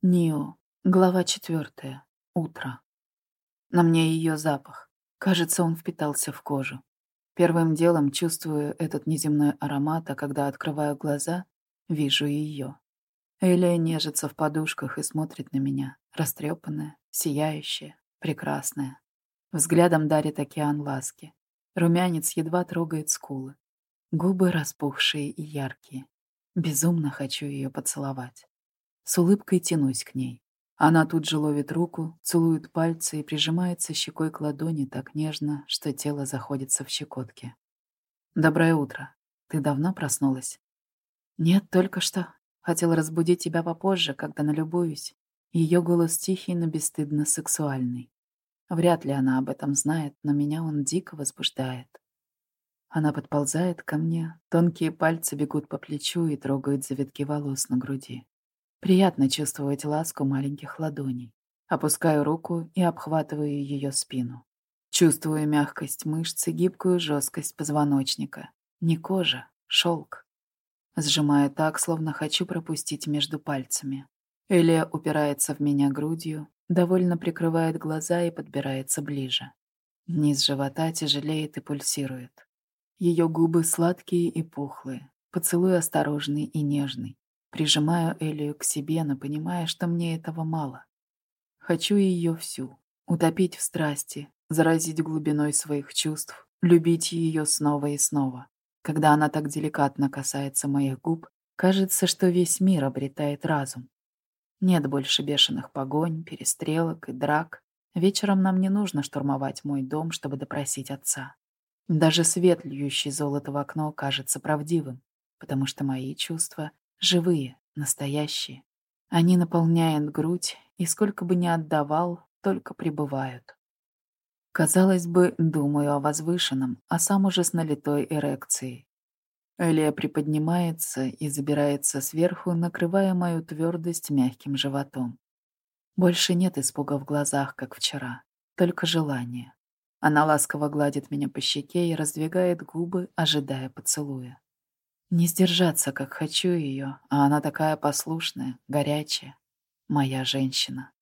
Нио. Глава четвертая. Утро. На мне ее запах. Кажется, он впитался в кожу. Первым делом чувствую этот неземной аромат, а когда открываю глаза, вижу ее. Элия нежится в подушках и смотрит на меня, растрепанная, сияющая, прекрасная. Взглядом дарит океан ласки. Румянец едва трогает скулы. Губы распухшие и яркие. Безумно хочу ее поцеловать. С улыбкой тянусь к ней. Она тут же ловит руку, целует пальцы и прижимается щекой к ладони так нежно, что тело заходится в щекотке. «Доброе утро. Ты давно проснулась?» «Нет, только что. Хотела разбудить тебя попозже, когда налюбуюсь». Ее голос тихий, но бесстыдно сексуальный. Вряд ли она об этом знает, но меня он дико возбуждает. Она подползает ко мне, тонкие пальцы бегут по плечу и трогают завитки волос на груди. Приятно чувствовать ласку маленьких ладоней. Опускаю руку и обхватываю ее спину. Чувствую мягкость мышц и гибкую жесткость позвоночника. Не кожа, шелк. Сжимаю так, словно хочу пропустить между пальцами. Элия упирается в меня грудью, довольно прикрывает глаза и подбирается ближе. Низ живота тяжелеет и пульсирует. Ее губы сладкие и пухлые, поцелуй осторожный и нежный. Прижимаю Элию к себе, но понимая, что мне этого мало. Хочу ее всю, утопить в страсти, заразить глубиной своих чувств, любить ее снова и снова. Когда она так деликатно касается моих губ, кажется, что весь мир обретает разум. Нет больше бешеных погонь, перестрелок и драк. Вечером нам не нужно штурмовать мой дом, чтобы допросить отца. Даже свет, льющий золото в окно, кажется правдивым, потому что мои чувства Живые, настоящие. Они наполняют грудь, и сколько бы ни отдавал, только пребывают. Казалось бы, думаю о возвышенном, а сам уже с налитой эрекцией. Элия приподнимается и забирается сверху, накрывая мою твердость мягким животом. Больше нет испуга в глазах, как вчера, только желание. Она ласково гладит меня по щеке и раздвигает губы, ожидая поцелуя. Не сдержаться, как хочу ее, а она такая послушная, горячая. Моя женщина.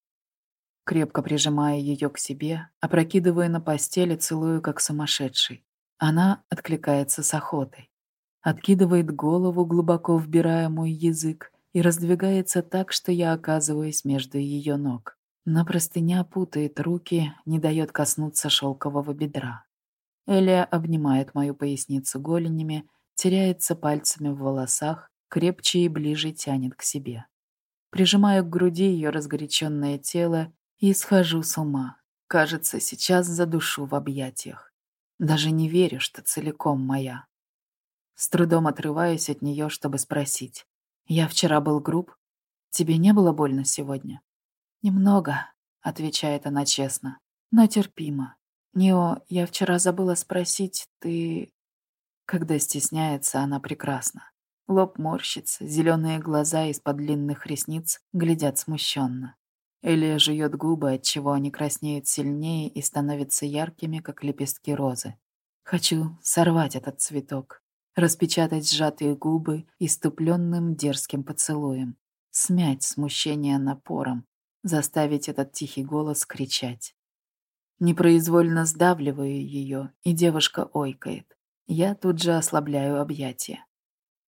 Крепко прижимая ее к себе, опрокидываю на постели, целую, как сумасшедший. Она откликается с охотой. Откидывает голову, глубоко вбирая мой язык, и раздвигается так, что я оказываюсь между ее ног. Но простыня путает руки, не дает коснуться шелкового бедра. Элия обнимает мою поясницу голенями, теряется пальцами в волосах, крепче и ближе тянет к себе. Прижимаю к груди ее разгоряченное тело и схожу с ума. Кажется, сейчас задушу в объятиях. Даже не верю, что целиком моя. С трудом отрываюсь от нее, чтобы спросить. «Я вчера был груб? Тебе не было больно сегодня?» «Немного», — отвечает она честно, — «но терпимо. Нео, я вчера забыла спросить, ты когда стесняется, она прекрасна. Лоб морщится, зеленые глаза из-под длинных ресниц глядят смущенно. Элия жует губы, отчего они краснеют сильнее и становятся яркими, как лепестки розы. Хочу сорвать этот цветок, распечатать сжатые губы иступленным дерзким поцелуем, смять смущение напором, заставить этот тихий голос кричать. Непроизвольно сдавливаю ее, и девушка ойкает. Я тут же ослабляю объятия.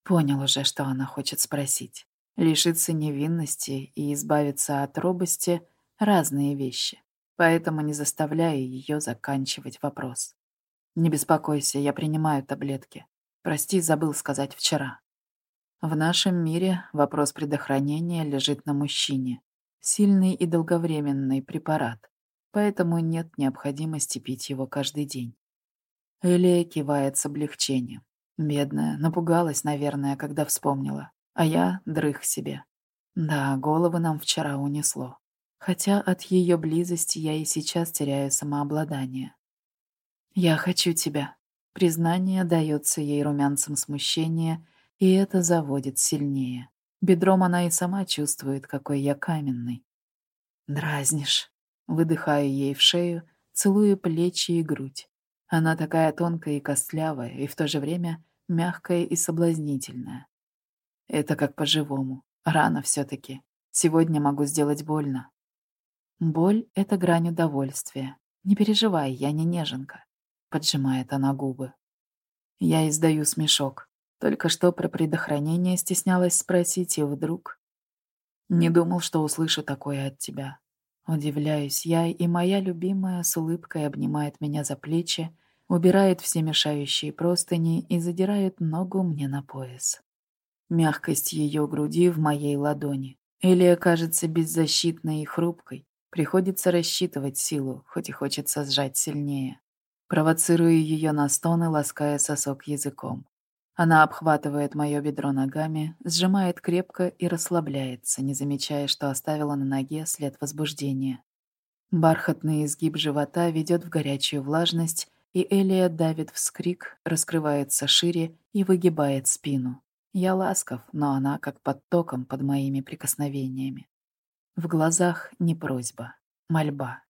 Понял уже, что она хочет спросить. Лишиться невинности и избавиться от робости — разные вещи, поэтому не заставляю ее заканчивать вопрос. «Не беспокойся, я принимаю таблетки. Прости, забыл сказать вчера». В нашем мире вопрос предохранения лежит на мужчине. Сильный и долговременный препарат, поэтому нет необходимости пить его каждый день. Элия кивает с облегчением. Бедная, напугалась, наверное, когда вспомнила. А я дрых себе. Да, головы нам вчера унесло. Хотя от ее близости я и сейчас теряю самообладание. «Я хочу тебя». Признание дается ей румянцем смущения, и это заводит сильнее. Бедром она и сама чувствует, какой я каменный. «Дразнишь». Выдыхаю ей в шею, целую плечи и грудь. Она такая тонкая и костлявая, и в то же время мягкая и соблазнительная. Это как по-живому. Рано все таки Сегодня могу сделать больно. Боль — это грань удовольствия. Не переживай, я не неженка. Поджимает она губы. Я издаю смешок. Только что про предохранение стеснялась спросить, и вдруг... Не думал, что услышу такое от тебя. Удивляюсь я, и моя любимая с улыбкой обнимает меня за плечи, убирает все мешающие простыни и задирает ногу мне на пояс. Мягкость ее груди в моей ладони. Элия кажется беззащитной и хрупкой. Приходится рассчитывать силу, хоть и хочется сжать сильнее. Провоцирую ее на стоны, лаская сосок языком. Она обхватывает мое бедро ногами, сжимает крепко и расслабляется, не замечая, что оставила на ноге след возбуждения. Бархатный изгиб живота ведет в горячую влажность, и Элия давит вскрик, раскрывается шире и выгибает спину. Я ласков, но она как под током под моими прикосновениями. В глазах не просьба, мольба.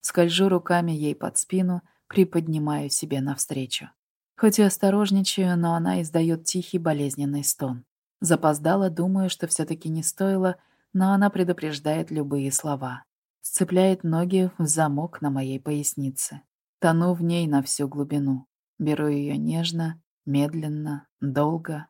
Скольжу руками ей под спину, приподнимаю себе навстречу. Хоть и осторожничаю, но она издает тихий болезненный стон. Запоздала, думаю, что все таки не стоило, но она предупреждает любые слова. Сцепляет ноги в замок на моей пояснице. Тону в ней на всю глубину. Беру ее нежно, медленно, долго.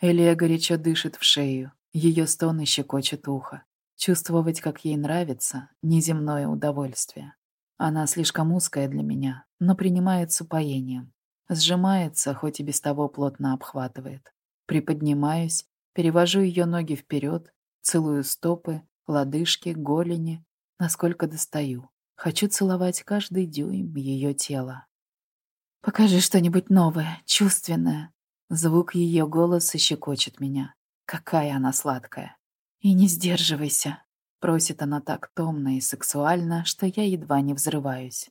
Элия горячо дышит в шею. Ее стоны щекочет ухо. Чувствовать, как ей нравится, неземное удовольствие. Она слишком узкая для меня, но принимает с упоением. Сжимается, хоть и без того плотно обхватывает. Приподнимаюсь, перевожу ее ноги вперед, целую стопы, лодыжки, голени, насколько достаю. Хочу целовать каждый дюйм ее тела. «Покажи что-нибудь новое, чувственное». Звук ее голоса щекочет меня. Какая она сладкая. «И не сдерживайся», — просит она так томно и сексуально, что я едва не взрываюсь.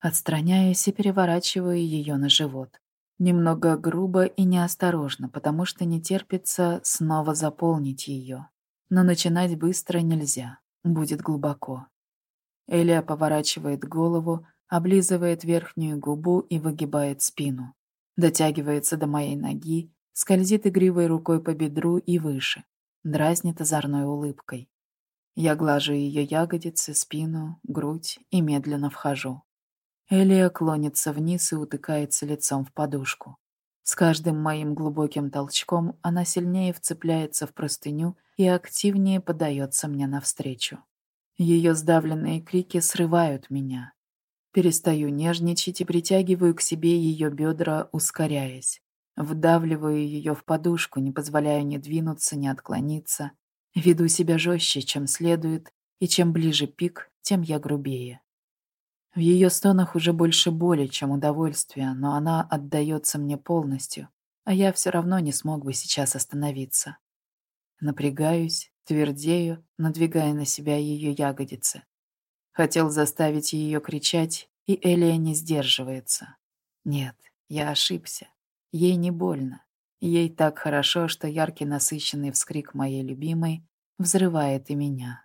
Отстраняюсь и переворачиваю ее на живот. Немного грубо и неосторожно, потому что не терпится снова заполнить ее. Но начинать быстро нельзя, будет глубоко. Элия поворачивает голову, облизывает верхнюю губу и выгибает спину. Дотягивается до моей ноги, скользит игривой рукой по бедру и выше, дразнит озорной улыбкой. Я глажу ее ягодицы, спину, грудь и медленно вхожу. Элия клонится вниз и утыкается лицом в подушку. С каждым моим глубоким толчком она сильнее вцепляется в простыню и активнее подается мне навстречу. Ее сдавленные крики срывают меня. Перестаю нежничать и притягиваю к себе ее бедра, ускоряясь. Вдавливаю ее в подушку, не позволяя ни двинуться, ни отклониться. Веду себя жестче, чем следует, и чем ближе пик, тем я грубее. В ее стонах уже больше боли, чем удовольствия, но она отдается мне полностью, а я все равно не смог бы сейчас остановиться. Напрягаюсь, твердею, надвигая на себя ее ягодицы. Хотел заставить ее кричать, и Элия не сдерживается. Нет, я ошибся. Ей не больно. Ей так хорошо, что яркий насыщенный вскрик моей любимой взрывает и меня.